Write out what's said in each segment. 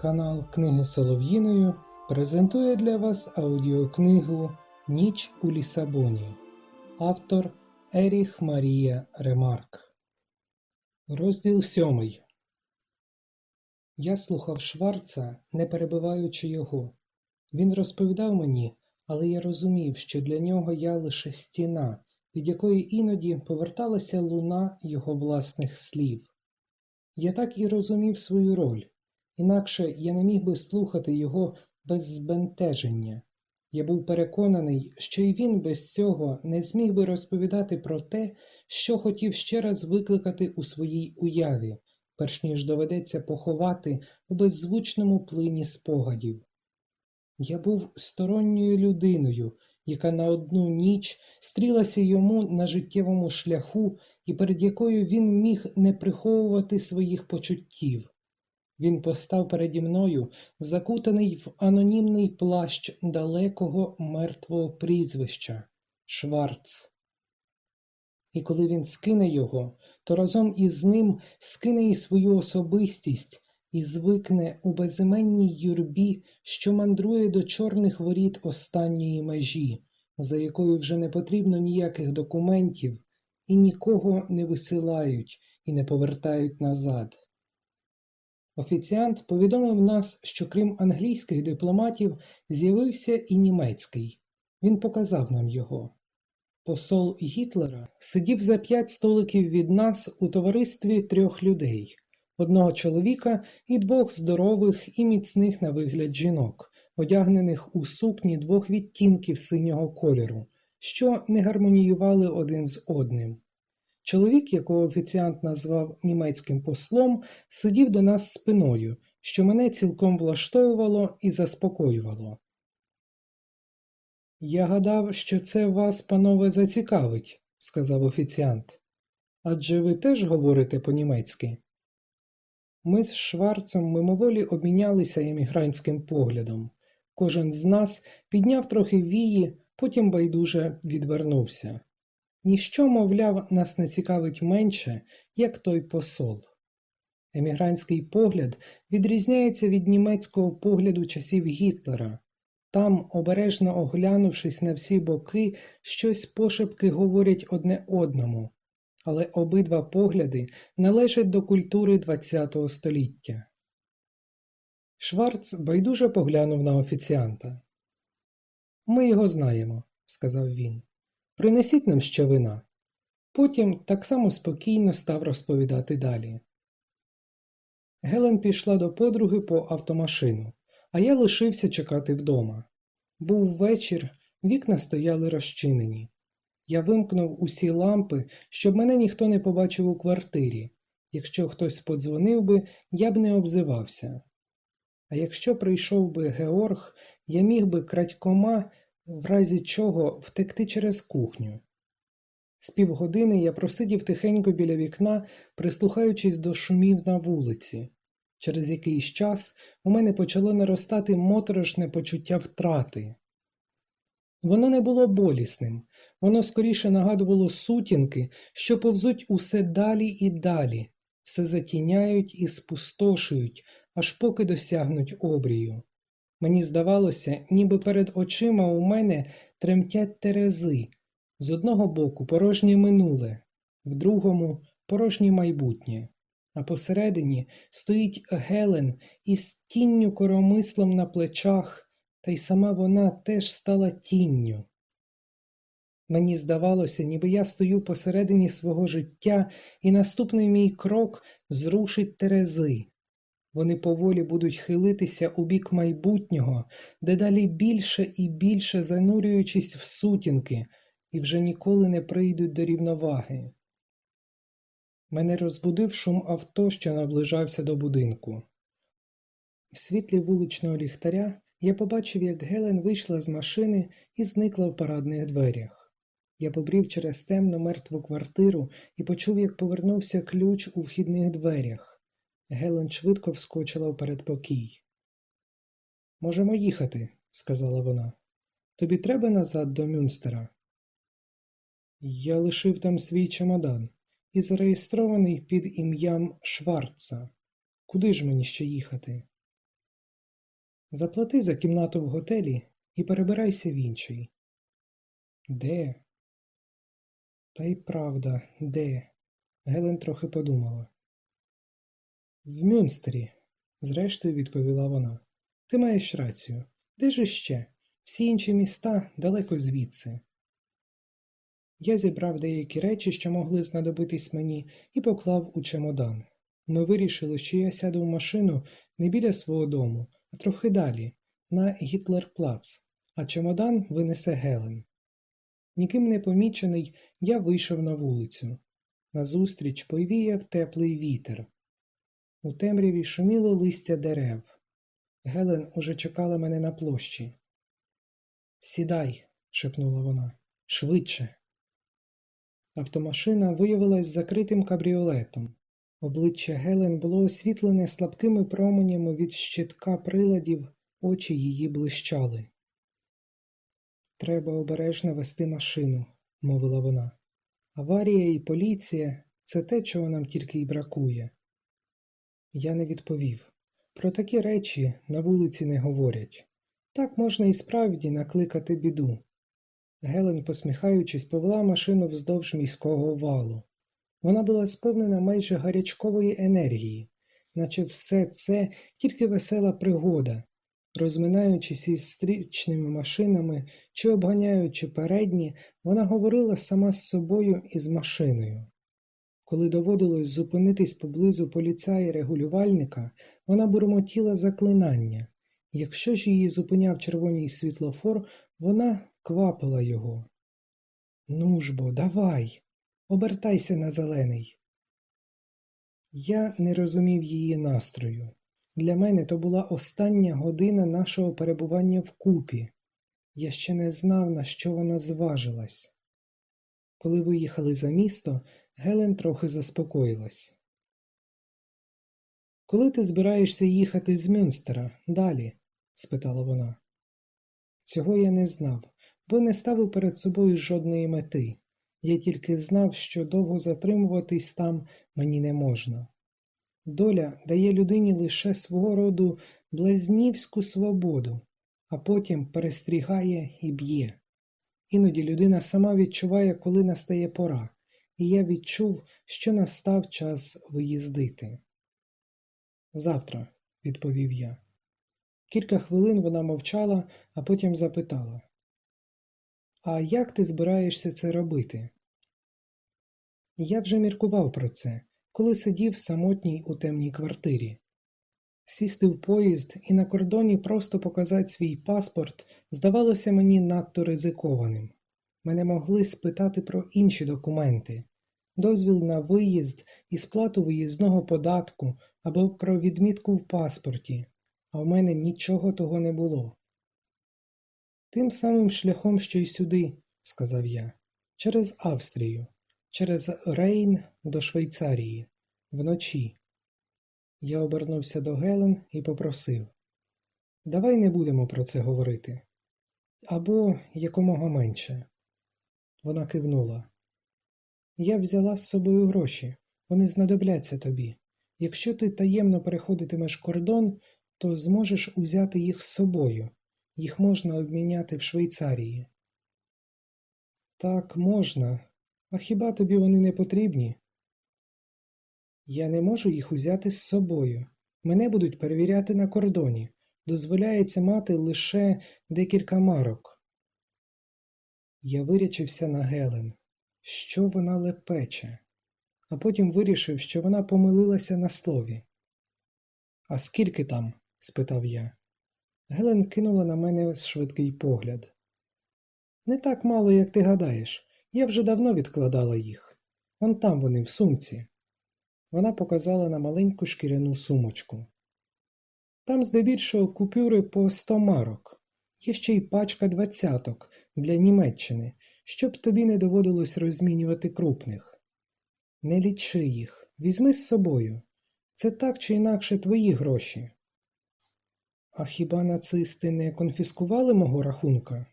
Канал Книги Солов'їною презентує для вас аудіокнигу Ніч у Лісабоні. Автор Еріх Марія Ремарк. Розділ сьомий. Я слухав Шварца, не перебиваючи його. Він розповідав мені, але я розумів, що для нього я лише стіна, від якої іноді поверталася луна його власних слів. Я так і розумів свою роль. Інакше я не міг би слухати його без збентеження. Я був переконаний, що й він без цього не зміг би розповідати про те, що хотів ще раз викликати у своїй уяві, перш ніж доведеться поховати у беззвучному плині спогадів. Я був сторонньою людиною, яка на одну ніч стрілася йому на життєвому шляху і перед якою він міг не приховувати своїх почуттів. Він постав переді мною, закутаний в анонімний плащ далекого мертвого прізвища Шварц. І коли він скине його, то разом із ним скине і свою особистість і звикне у безіменній юрбі, що мандрує до чорних воріт останньої межі, за якою вже не потрібно ніяких документів, і нікого не висилають і не повертають назад. Офіціант повідомив нас, що крім англійських дипломатів з'явився і німецький. Він показав нам його. Посол Гітлера сидів за п'ять столиків від нас у товаристві трьох людей одного чоловіка і двох здорових і міцних на вигляд жінок, одягнених у сукні двох відтінків синього кольору, що не гармоніювали один з одним. Чоловік, якого офіціант назвав німецьким послом, сидів до нас спиною, що мене цілком влаштовувало і заспокоювало. Я гадав, що це вас, панове, зацікавить, сказав офіціант. Адже ви теж говорите по-німецьки? Ми з Шварцем мимоволі обмінялися емігрантським поглядом. Кожен з нас підняв трохи вії, потім байдуже відвернувся. Ніщо, мовляв, нас не цікавить менше, як той посол. Емігрантський погляд відрізняється від німецького погляду часів Гітлера. Там, обережно оглянувшись на всі боки, щось пошепки говорять одне одному, але обидва погляди належать до культури ХХ століття. Шварц байдуже поглянув на офіціанта. Ми його знаємо, сказав він. Принесіть нам ще вина. Потім так само спокійно став розповідати далі. Гелен пішла до подруги по автомашину, а я лишився чекати вдома. Був вечір, вікна стояли розчинені. Я вимкнув усі лампи, щоб мене ніхто не побачив у квартирі. Якщо хтось подзвонив би, я б не обзивався. А якщо прийшов би Георг, я міг би крадькома в разі чого втекти через кухню. З півгодини я просидів тихенько біля вікна, прислухаючись до шумів на вулиці. Через якийсь час у мене почало наростати моторошне почуття втрати. Воно не було болісним, воно скоріше нагадувало сутінки, що повзуть усе далі і далі, все затіняють і спустошують, аж поки досягнуть обрію. Мені здавалося, ніби перед очима у мене тремтять терези з одного боку порожнє минуле, в другому порожнє майбутнє, а посередині стоїть Гелен із тінню коромислом на плечах, та й сама вона теж стала тінню. Мені здавалося, ніби я стою посередині свого життя, і наступний мій крок зрушить терези. Вони поволі будуть хилитися у бік майбутнього, дедалі більше і більше занурюючись в сутінки, і вже ніколи не прийдуть до рівноваги. Мене розбудив шум авто, що наближався до будинку. В світлі вуличного ліхтаря я побачив, як Гелен вийшла з машини і зникла в парадних дверях. Я побрів через темну мертву квартиру і почув, як повернувся ключ у вхідних дверях. Гелен швидко вскочила в передпокій. Можемо їхати, сказала вона. Тобі треба назад до Мюнстера? Я лишив там свій чемодан і зареєстрований під ім'ям Шварца. Куди ж мені ще їхати? Заплати за кімнату в готелі і перебирайся в інший. Де? Та й правда, де? Гелен трохи подумала. В Мюнстері, зрештою відповіла вона. Ти маєш рацію. Де ж іще? Всі інші міста далеко звідси. Я зібрав деякі речі, що могли знадобитись мені, і поклав у чемодан. Ми вирішили, що я сяду в машину не біля свого дому, а трохи далі, на Гітлерплац, а чемодан винесе Гелен. Ніким не помічений, я вийшов на вулицю. Назустріч повіяв теплий вітер. У темряві шуміло листя дерев. Гелен уже чекала мене на площі. Сідай, шепнула вона, швидше. Автомашина виявилась закритим кабріолетом. Обличчя Гелен було освітлене слабкими променями від щитка приладів, очі її блищали. Треба обережно вести машину, мовила вона. Аварія і поліція це те, чого нам тільки й бракує. Я не відповів. Про такі речі на вулиці не говорять. Так можна і справді накликати біду. Гелен, посміхаючись, повела машину вздовж міського валу. Вона була сповнена майже гарячкової енергії, наче все це тільки весела пригода, розминаючись із стрічними машинами чи обганяючи передні, вона говорила сама з собою і з машиною. Коли доводилось зупинитись поблизу поліцаї регулювальника, вона бурмотіла заклинання. Якщо ж її зупиняв червоний світлофор, вона квапила його. Ну ж бо, давай, обертайся на зелений. Я не розумів її настрою. Для мене то була остання година нашого перебування вкупі. Я ще не знав, на що вона зважилась. Коли виїхали за місто, Гелен трохи заспокоїлась. Коли ти збираєшся їхати з Мюнстера далі? спитала вона. Цього я не знав, бо не ставив перед собою жодної мети. Я тільки знав, що довго затримуватись там мені не можна. Доля дає людині лише свого роду блазнівську свободу, а потім перестрігає і б'є. Іноді людина сама відчуває, коли настає пора, і я відчув, що настав час виїздити. Завтра, відповів я. Кілька хвилин вона мовчала, а потім запитала: А як ти збираєшся це робити? Я вже міркував про це, коли сидів самотній у темній квартирі. Сісти в поїзд і на кордоні просто показати свій паспорт здавалося мені надто ризикованим. Мене могли спитати про інші документи, дозвіл на виїзд і сплату виїзного податку або про відмітку в паспорті, а в мене нічого того не було. Тим самим шляхом, що й сюди, сказав я, через Австрію, через Рейн до Швейцарії, вночі. Я обернувся до Гелен і попросив Давай не будемо про це говорити. Або якомога менше. Вона кивнула. Я взяла з собою гроші, вони знадобляться тобі. Якщо ти таємно переходитимеш кордон, то зможеш узяти їх з собою, їх можна обміняти в Швейцарії. Так, можна, а хіба тобі вони не потрібні? Я не можу їх узяти з собою. Мене будуть перевіряти на кордоні. Дозволяється мати лише декілька марок. Я вирячився на Гелен. Що вона лепече? А потім вирішив, що вона помилилася на слові. А скільки там? спитав я. Гелен кинула на мене швидкий погляд. Не так мало, як ти гадаєш. Я вже давно відкладала їх. Он там вони, в сумці. Вона показала на маленьку шкіряну сумочку. Там здебільшого купюри по сто марок, є ще й пачка двадцяток для Німеччини, щоб тобі не доводилось розмінювати крупних. Не лічи їх, візьми з собою. Це так чи інакше твої гроші. А хіба нацисти не конфіскували мого рахунка?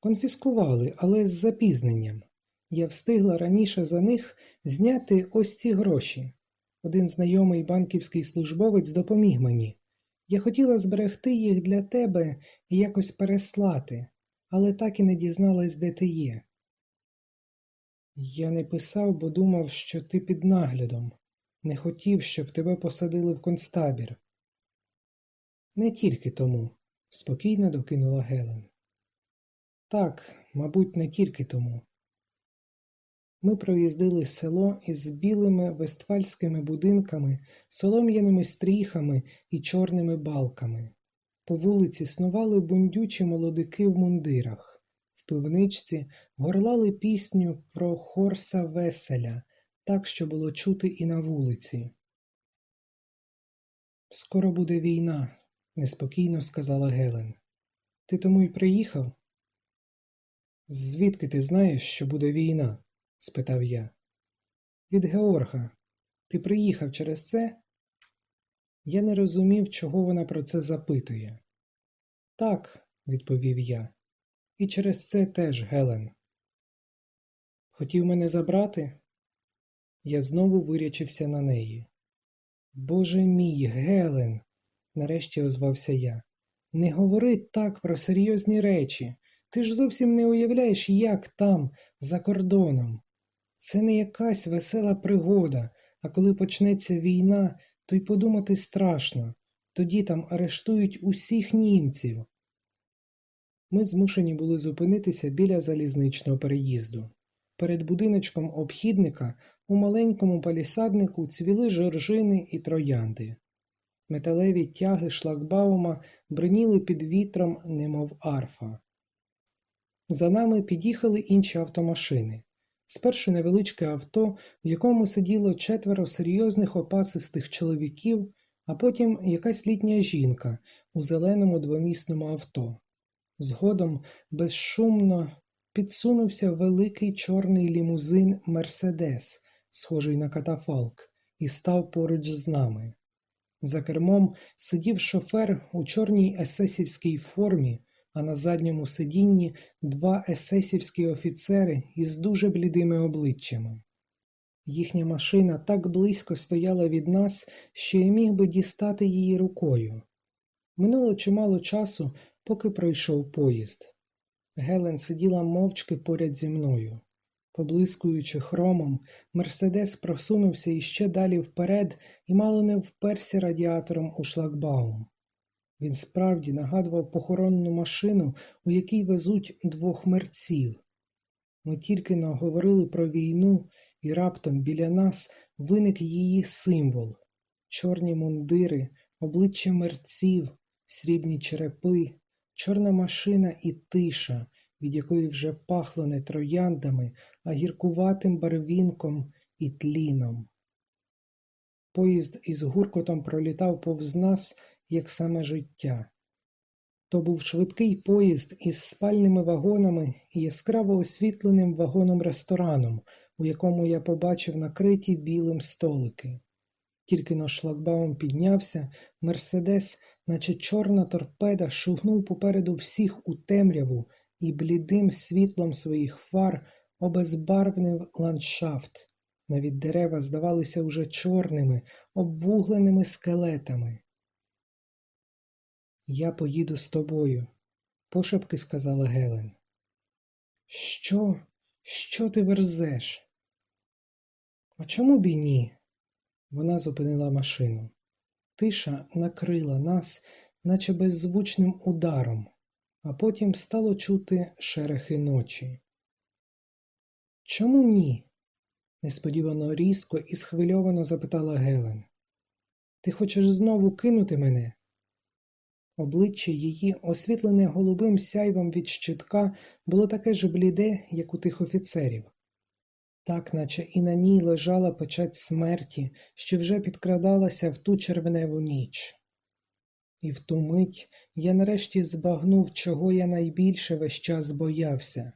Конфіскували, але з запізненням. Я встигла раніше за них зняти ось ці гроші. Один знайомий банківський службовець допоміг мені. Я хотіла зберегти їх для тебе і якось переслати, але так і не дізналась, де ти є. Я не писав, бо думав, що ти під наглядом, не хотів, щоб тебе посадили в концтабір. Не тільки тому, спокійно докинула Гелен. Так, мабуть, не тільки тому. Ми проїздили село із білими вестфальськими будинками, солом'яними стріхами і чорними балками. По вулиці снували бундючі молодики в мундирах, в пивничці горлали пісню про Хорса Веселя, так, що було чути і на вулиці. Скоро буде війна, неспокійно сказала Гелен. Ти тому й приїхав? Звідки ти знаєш, що буде війна? Спитав я. Від Георга. Ти приїхав через це? Я не розумів, чого вона про це запитує. Так, відповів я, і через це теж, Гелен. Хотів мене забрати? Я знову вирячився на неї. Боже мій, Гелен, нарешті озвався я. Не говори так про серйозні речі. Ти ж зовсім не уявляєш, як там, за кордоном. Це не якась весела пригода, а коли почнеться війна, то й подумати страшно. Тоді там арештують усіх німців. Ми змушені були зупинитися біля залізничного переїзду. Перед будиночком обхідника у маленькому палісаднику цвіли жоржини і троянди. Металеві тяги шлагбаума бриніли під вітром, немов арфа. За нами під'їхали інші автомашини. Спершу невеличке авто, в якому сиділо четверо серйозних опасистих чоловіків, а потім якась літня жінка у зеленому двомісному авто. Згодом безшумно підсунувся великий чорний лімузин Мерседес, схожий на катафалк, і став поруч з нами. За кермом сидів шофер у чорній есесівській формі а на задньому сидінні два есесівські офіцери із дуже блідими обличчями. Їхня машина так близько стояла від нас, що я міг би дістати її рукою. Минуло чимало часу, поки пройшов поїзд. Гелен сиділа мовчки поряд зі мною. Поблискуючи хромом, Мерседес просунувся іще далі вперед і мало не вперся радіатором у шлагбаум. Він справді нагадував похоронну машину, у якій везуть двох мерців. Ми тільки но говорили про війну, і раптом біля нас виник її символ чорні мундири, обличчя мерців, срібні черепи, чорна машина і тиша, від якої вже пахло не трояндами, а гіркуватим барвінком і тліном. Поїзд із гуркотом пролітав повз нас як саме життя. То був швидкий поїзд із спальними вагонами і яскраво освітленим вагоном-рестораном, у якому я побачив накриті білим столики. Тільки но шлагбаум піднявся, Мерседес, наче чорна торпеда, шугнув попереду всіх у темряву і блідим світлом своїх фар обезбарвнив ландшафт. Навіть дерева здавалися уже чорними, обвугленими скелетами. Я поїду з тобою, пошепки сказала Гелен. Що? Що ти верзеш? А чому б і ні? Вона зупинила машину. Тиша накрила нас, наче беззвучним ударом, а потім стало чути шерехи ночі. Чому ні? несподівано різко і схвильовано запитала Гелен. Ти хочеш знову кинути мене? Обличчя її, освітлене голубим сяйвом від щитка, було таке ж бліде, як у тих офіцерів, так наче і на ній лежала печать смерті, що вже підкрадалася в ту червневу ніч. І в ту мить я нарешті збагнув, чого я найбільше весь час боявся.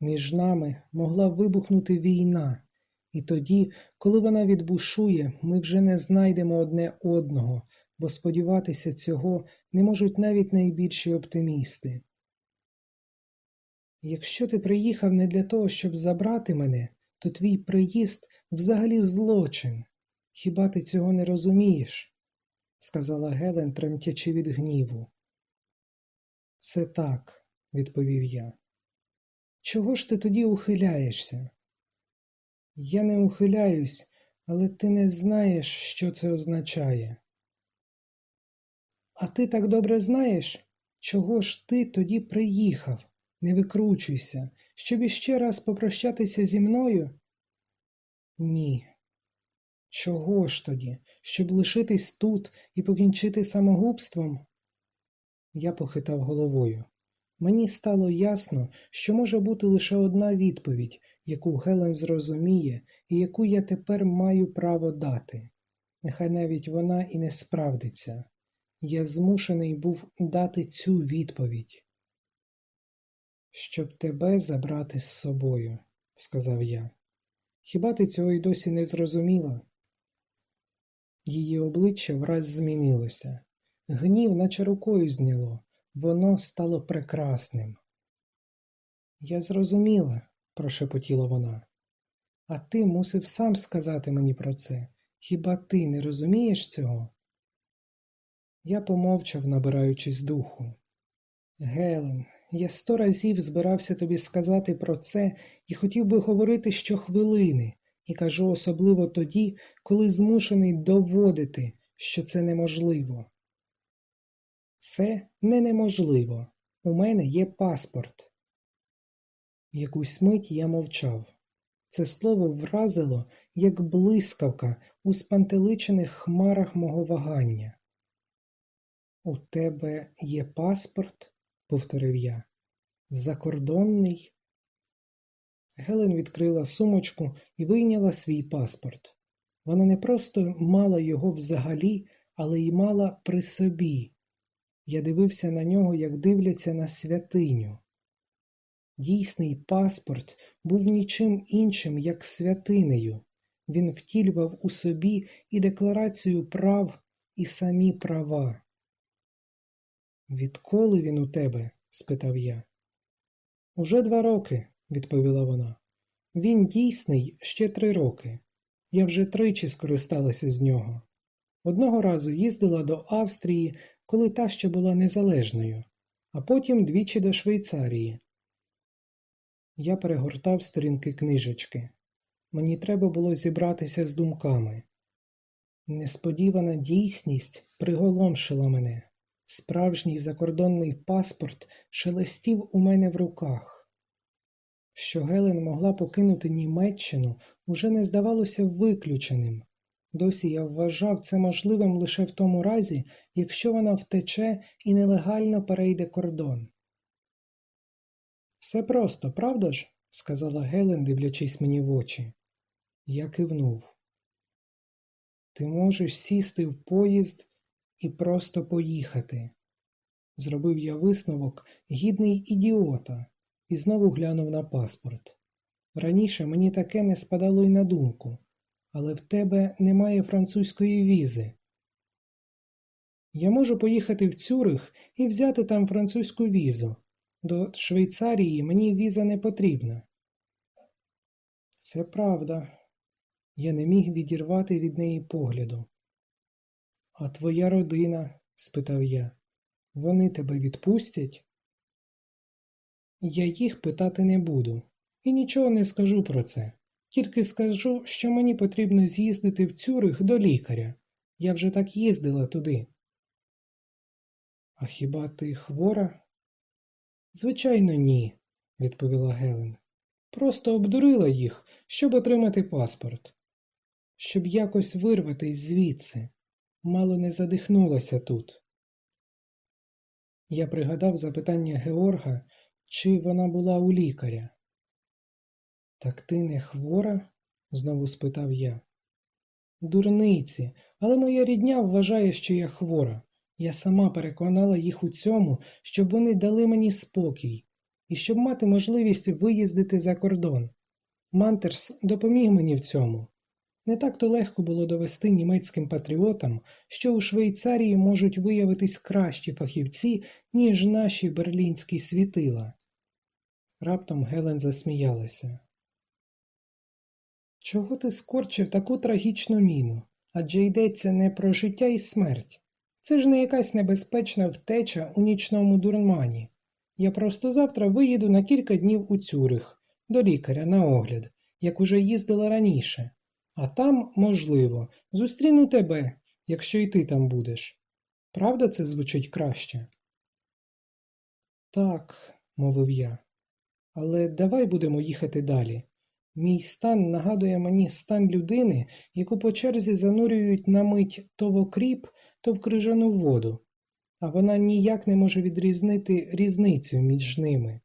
Між нами могла вибухнути війна, і тоді, коли вона відбушує, ми вже не знайдемо одне одного, бо сподіватися цього не можуть навіть найбільші оптимісти. Якщо ти приїхав не для того, щоб забрати мене, то твій приїзд взагалі злочин. Хіба ти цього не розумієш? сказала Гелен, тремтячи від гніву. Це так, відповів я. Чого ж ти тоді ухиляєшся? Я не ухиляюсь, але ти не знаєш, що це означає. А ти так добре знаєш, чого ж ти тоді приїхав? Не викручуйся, щоб іще раз попрощатися зі мною? Ні. Чого ж тоді, щоб лишитись тут і покінчити самогубством? Я похитав головою. Мені стало ясно, що може бути лише одна відповідь, яку Гелен зрозуміє і яку я тепер маю право дати. Нехай навіть вона і не справдиться. Я змушений був дати цю відповідь. Щоб тебе забрати з собою, сказав я. Хіба ти цього й досі не зрозуміла? Її обличчя враз змінилося. Гнів, наче рукою зняло, воно стало прекрасним. Я зрозуміла, прошепотіла вона. А ти мусив сам сказати мені про це. Хіба ти не розумієш цього? Я помовчав, набираючись духу. Гелен, я сто разів збирався тобі сказати про це і хотів би говорити щохвилини, і кажу особливо тоді, коли змушений доводити, що це неможливо. Це не неможливо. У мене є паспорт. Якусь мить я мовчав. Це слово вразило, як блискавка у спантеличених хмарах мого вагання. У тебе є паспорт? повторив я. Закордонний? Гелен відкрила сумочку і вийняла свій паспорт. Вона не просто мала його взагалі, але й мала при собі. Я дивився на нього, як дивляться на святиню. Дійсний паспорт був нічим іншим, як святинею. Він втілював у собі і декларацію прав, і самі права. Відколи він у тебе? спитав я. Уже два роки, відповіла вона. Він дійсний ще три роки. Я вже тричі скористалася з нього. Одного разу їздила до Австрії, коли та ще була незалежною, а потім двічі до Швейцарії. Я перегортав сторінки книжечки. Мені треба було зібратися з думками. Несподівана дійсність приголомшила мене. Справжній закордонний паспорт шелестів у мене в руках. Що Гелен могла покинути Німеччину, уже не здавалося виключеним. Досі я вважав це можливим лише в тому разі, якщо вона втече і нелегально перейде кордон. Все просто, правда ж? сказала Гелен, дивлячись мені в очі. Я кивнув. Ти можеш сісти в поїзд і просто поїхати. Зробив я висновок гідний ідіота, і знову глянув на паспорт. Раніше мені таке не спадало й на думку, але в тебе немає французької візи. Я можу поїхати в Цюрих і взяти там французьку візу. До Швейцарії мені віза не потрібна. Це правда. Я не міг відірвати від неї погляду. А твоя родина? спитав я. Вони тебе відпустять? Я їх питати не буду і нічого не скажу про це. Тільки скажу, що мені потрібно з'їздити в Цюрих до лікаря. Я вже так їздила туди. А хіба ти хвора? Звичайно, ні, відповіла Гелен. Просто обдурила їх, щоб отримати паспорт, щоб якось вирватись звідси. Мало не задихнулася тут. Я пригадав запитання Георга, чи вона була у лікаря. Так ти не хвора? знову спитав я. Дурниці, але моя рідня вважає, що я хвора. Я сама переконала їх у цьому, щоб вони дали мені спокій і щоб мати можливість виїздити за кордон. Мантерс допоміг мені в цьому. Не так то легко було довести німецьким патріотам, що у Швейцарії можуть виявитись кращі фахівці, ніж наші берлінські світила. Раптом Гелен засміялася. Чого ти скорчив таку трагічну міну? Адже йдеться не про життя і смерть. Це ж не якась небезпечна втеча у нічному дурмані. Я просто завтра виїду на кілька днів у Цюрих, до лікаря на огляд, як уже їздила раніше. А там, можливо, зустріну тебе, якщо і ти там будеш. Правда, це звучить краще? Так, мовив я. Але давай будемо їхати далі. Мій стан нагадує мені стан людини, яку по черзі занурюють на мить то в окріп, то в крижану воду, а вона ніяк не може відрізнити різницю між ними.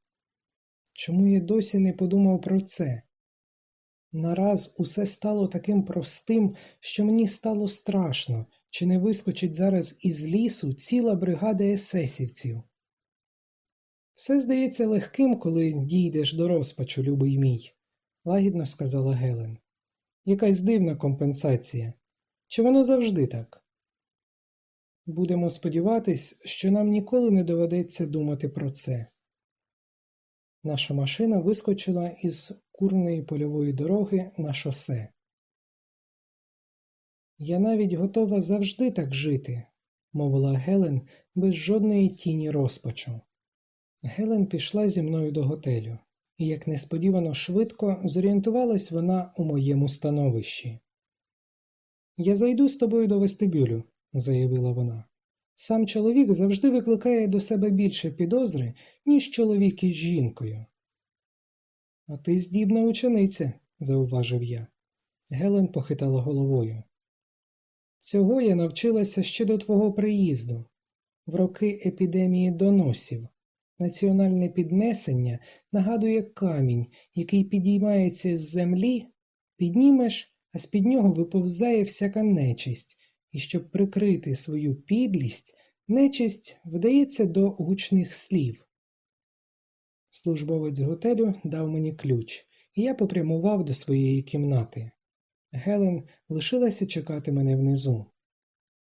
Чому я досі не подумав про це? Нараз усе стало таким простим, що мені стало страшно, чи не вискочить зараз із лісу ціла бригада есесівців. Все здається легким, коли дійдеш до розпачу, любий мій, лагідно сказала Гелен. Якась дивна компенсація. Чи воно завжди так? Будемо сподіватись, що нам ніколи не доведеться думати про це. Наша машина вискочила із курної польової дороги на шосе. Я навіть готова завжди так жити, мовила Гелен без жодної тіні розпачу. Гелен пішла зі мною до готелю, і, як несподівано швидко, зорієнтувалась вона у моєму становищі. Я зайду з тобою до вестибюлю, заявила вона. Сам чоловік завжди викликає до себе більше підозри, ніж чоловік із жінкою. А ти здібна учениця, зауважив я. Гелен похитала головою. Цього я навчилася ще до твого приїзду, в роки епідемії доносів. Національне піднесення нагадує камінь, який підіймається з землі, піднімеш, а з під нього виповзає всяка нечисть, і щоб прикрити свою підлість, нечисть вдається до гучних слів. Службовець готелю дав мені ключ, і я попрямував до своєї кімнати. Гелен лишилася чекати мене внизу.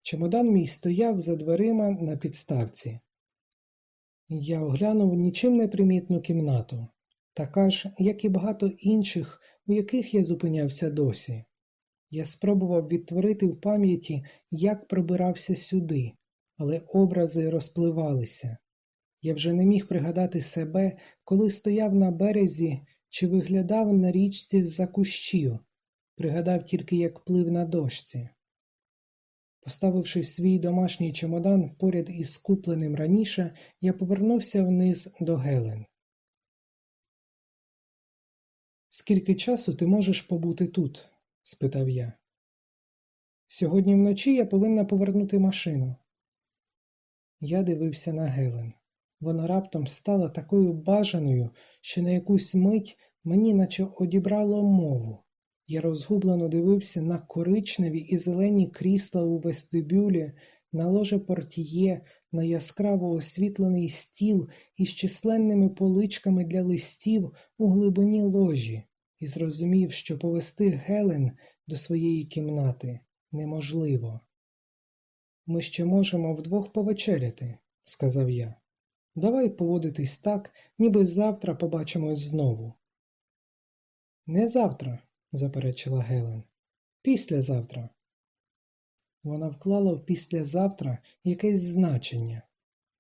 Чемодан мій стояв за дверима на підставці. Я оглянув нічим не примітну кімнату, така ж, як і багато інших, у яких я зупинявся досі. Я спробував відтворити в пам'яті, як пробирався сюди, але образи розпливалися. Я вже не міг пригадати себе, коли стояв на березі чи виглядав на річці з-за кущів, пригадав тільки, як плив на дошці. Поставивши свій домашній чемодан поряд із купленим раніше, я повернувся вниз до Гелен. Скільки часу ти можеш побути тут? спитав я. Сьогодні вночі я повинна повернути машину. Я дивився на Гелен. Вона раптом стала такою бажаною, що на якусь мить мені наче одібрало мову. Я розгублено дивився на коричневі і зелені крісла у вестибюлі, на ложе портіє, на яскраво освітлений стіл із численними поличками для листів у глибині ложі, і зрозумів, що повести Гелен до своєї кімнати неможливо. Ми ще можемо вдвох повечеряти, сказав я. Давай поводитись так, ніби завтра побачимось знову. Не завтра, заперечила Гелен. Післязавтра. Вона вклала в післязавтра якесь значення,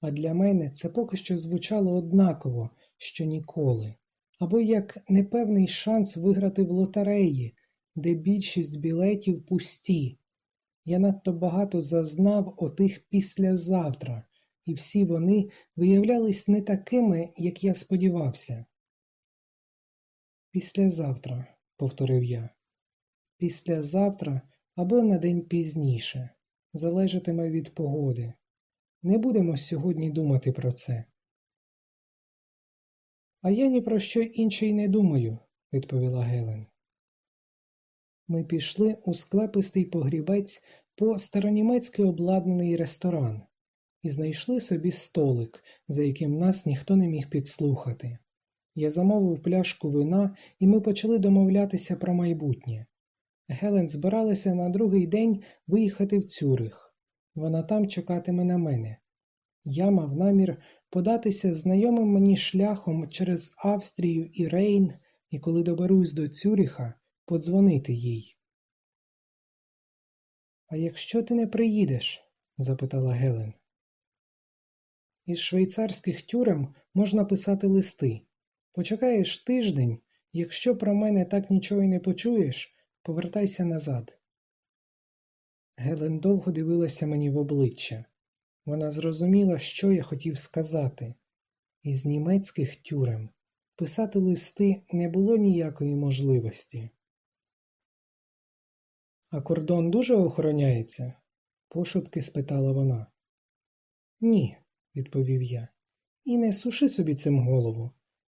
а для мене це поки що звучало однаково, що ніколи, або як непевний шанс виграти в лотереї, де більшість білетів пусті. Я надто багато зазнав отих післязавтра, і всі вони виявлялись не такими, як я сподівався. Післязавтра, повторив я. Післязавтра або на день пізніше. Залежатиме від погоди. Не будемо сьогодні думати про це. А я ні про що інше й не думаю, відповіла Гелен. Ми пішли у склепистий погрібець по старонімецьки обладнаний ресторан і знайшли собі столик, за яким нас ніхто не міг підслухати. Я замовив пляшку вина, і ми почали домовлятися про майбутнє. Гелен збиралася на другий день виїхати в Цюрих. Вона там чекатиме на мене. Я мав намір податися знайомим мені шляхом через Австрію і Рейн, і коли доберусь до Цюріха, подзвонити їй. А якщо ти не приїдеш? запитала Гелен. Із швейцарських тюрем можна писати листи. Почекаєш тиждень, якщо про мене так нічого й не почуєш, повертайся назад. Гелен довго дивилася мені в обличчя. Вона зрозуміла, що я хотів сказати. Із німецьких тюрем писати листи не було ніякої можливості. А кордон дуже охороняється? пошепки спитала вона. Ні, відповів я. І не суши собі цим голову.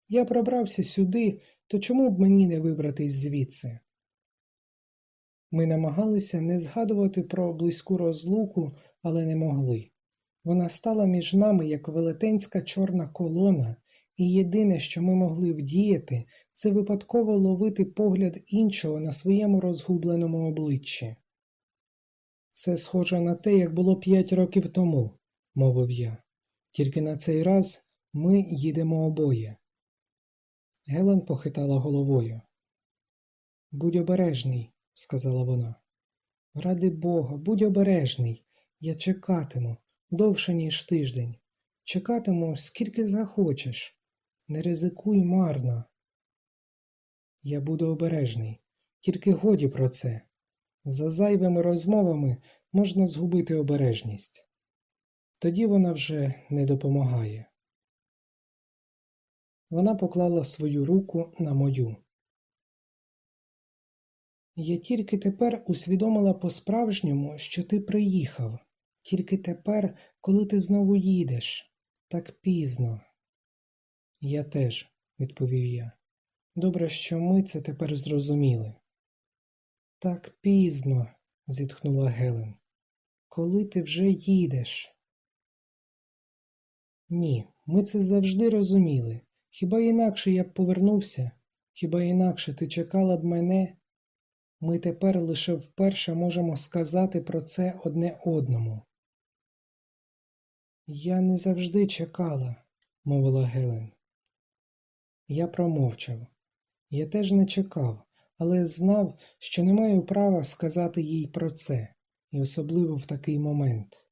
Я пробрався сюди, то чому б мені не вибратись звідси? Ми намагалися не згадувати про близьку розлуку, але не могли. Вона стала між нами як велетенська чорна колона, і єдине, що ми могли вдіяти, це випадково ловити погляд іншого на своєму розгубленому обличчі. Це схоже на те, як було п'ять років тому, мовив я. Тільки на цей раз ми їдемо обоє. Гелен похитала головою. Будь обережний, сказала вона. Ради Бога, будь обережний. Я чекатиму довше, ніж тиждень. Чекатиму, скільки захочеш. Не ризикуй марно. Я буду обережний, тільки годі про це. За зайвими розмовами можна згубити обережність. Тоді вона вже не допомагає. Вона поклала свою руку на мою. Я тільки тепер усвідомила по-справжньому, що ти приїхав, тільки тепер, коли ти знову їдеш, так пізно. Я теж, відповів я. Добре, що ми це тепер зрозуміли. Так пізно, зітхнула Гелен. Коли ти вже їдеш? Ні, ми це завжди розуміли. Хіба інакше я б повернувся? Хіба інакше ти чекала б мене? Ми тепер лише вперше можемо сказати про це одне одному. Я не завжди чекала, мовила Гелен. Я промовчав. Я теж не чекав, але знав, що не маю права сказати їй про це, і особливо в такий момент.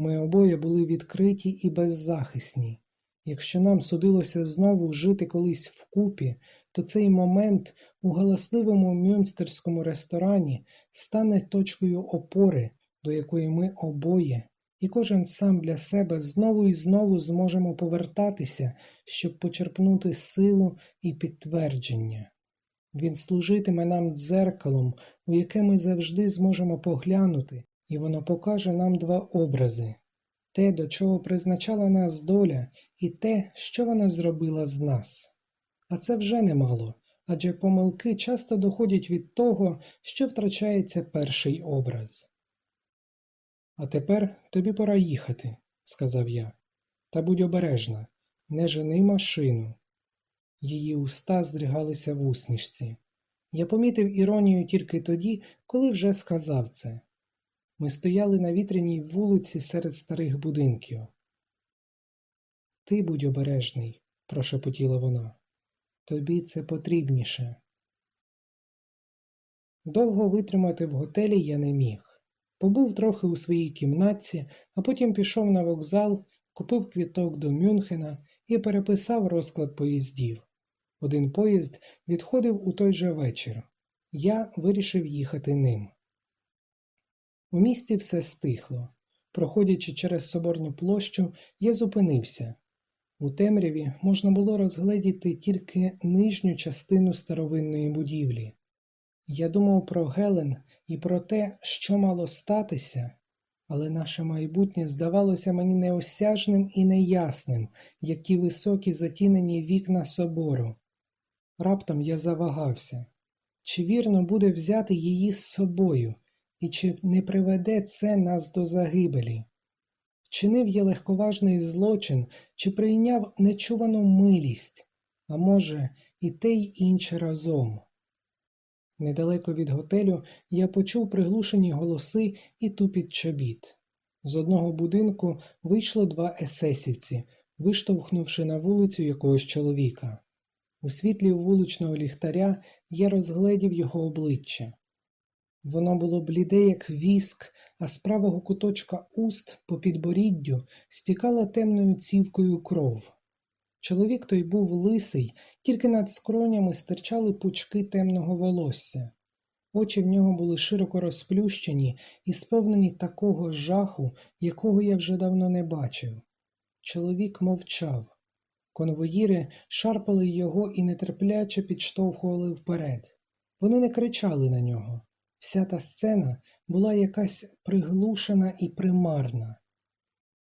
Ми обоє були відкриті і беззахисні. Якщо нам судилося знову жити колись вкупі, то цей момент у галасливому мюнстерському ресторані стане точкою опори, до якої ми обоє, і кожен сам для себе знову і знову зможемо повертатися, щоб почерпнути силу і підтвердження. Він служитиме нам дзеркалом, у яке ми завжди зможемо поглянути, і воно покаже нам два образи те, до чого призначала нас доля, і те, що вона зробила з нас. А це вже немало, адже помилки часто доходять від того, що втрачається перший образ. А тепер тобі пора їхати, сказав я, та будь обережна, не жени машину. Її уста здригалися в усмішці. Я помітив іронію тільки тоді, коли вже сказав це. Ми стояли на вітряній вулиці серед старих будинків. Ти будь обережний, прошепотіла вона. Тобі це потрібніше. Довго витримати в готелі я не міг. Побув трохи у своїй кімнатці, а потім пішов на вокзал, купив квіток до Мюнхена і переписав розклад поїздів. Один поїзд відходив у той же вечір. Я вирішив їхати ним. У місті все стихло. Проходячи через соборну площу, я зупинився. У темряві можна було розгледіти тільки нижню частину старовинної будівлі. Я думав про Гелен і про те, що мало статися, але наше майбутнє здавалося мені неосяжним і неясним, як ті високі затінені вікна собору. Раптом я завагався чи вірно буде взяти її з собою, і чи не приведе це нас до загибелі? Вчинив я легковажний злочин чи прийняв нечувану милість, а може, і те й інше разом. Недалеко від готелю я почув приглушені голоси і тупіт чобіт. З одного будинку вийшло два есесівці, виштовхнувши на вулицю якогось чоловіка. У світлі вуличного ліхтаря я розгледів його обличчя. Воно було бліде, як віск, а з правого куточка уст по підборіддю стікала темною цівкою кров. Чоловік той був лисий, тільки над скронями стирчали пучки темного волосся. Очі в нього були широко розплющені і сповнені такого жаху, якого я вже давно не бачив. Чоловік мовчав. Конвоїри шарпали його і нетерпляче підштовхували вперед. Вони не кричали на нього. Вся та сцена була якась приглушена і примарна.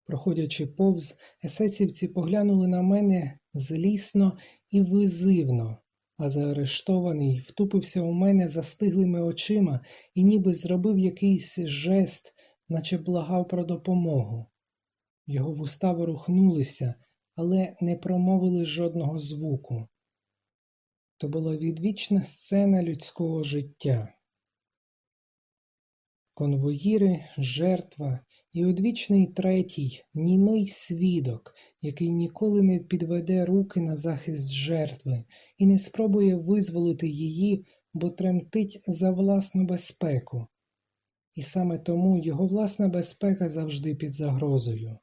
Проходячи повз, есецівці поглянули на мене злісно і визивно, а заарештований втупився у мене застиглими очима і ніби зробив якийсь жест, наче благав про допомогу. Його вуста ворухнулися, але не промовили жодного звуку. То була відвічна сцена людського життя. Конвоїри, жертва і одвічний третій, німий свідок, який ніколи не підведе руки на захист жертви і не спробує визволити її, бо тремтить за власну безпеку. І саме тому його власна безпека завжди під загрозою.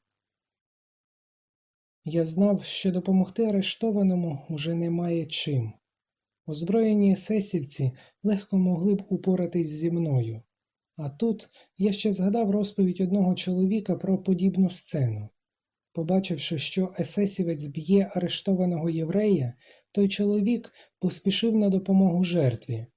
Я знав, що допомогти арештованому уже немає чим. Озброєні есесівці легко могли б упоратись зі мною. А тут я ще згадав розповідь одного чоловіка про подібну сцену. Побачивши, що есесівець б'є арештованого єврея, той чоловік поспішив на допомогу жертві.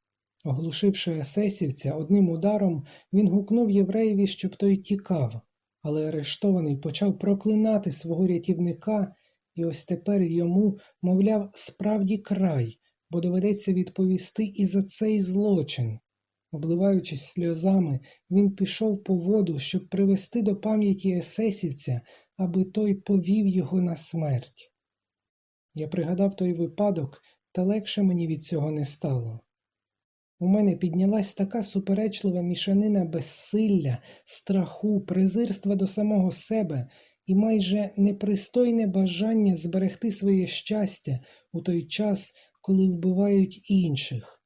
Оглушивши есесівця одним ударом, він гукнув євреєві, щоб той тікав, але арештований почав проклинати свого рятівника, і ось тепер йому, мовляв, справді край, бо доведеться відповісти і за цей злочин. Обливаючись сльозами, він пішов по воду, щоб привести до пам'яті есесівця, аби той повів його на смерть. Я пригадав той випадок, та легше мені від цього не стало. У мене піднялась така суперечлива мішанина безсилля, страху, презирства до самого себе і майже непристойне бажання зберегти своє щастя у той час, коли вбивають інших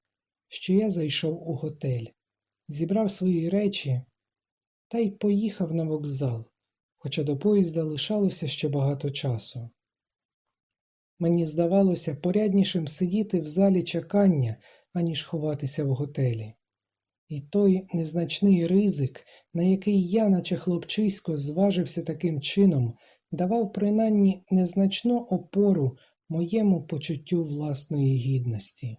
що я зайшов у готель, зібрав свої речі та й поїхав на вокзал, хоча до поїзда лишалося ще багато часу. Мені здавалося поряднішим сидіти в залі чекання, аніж ховатися в готелі. І той незначний ризик, на який я, наче хлопчисько, зважився таким чином, давав принаймні незначну опору моєму почуттю власної гідності.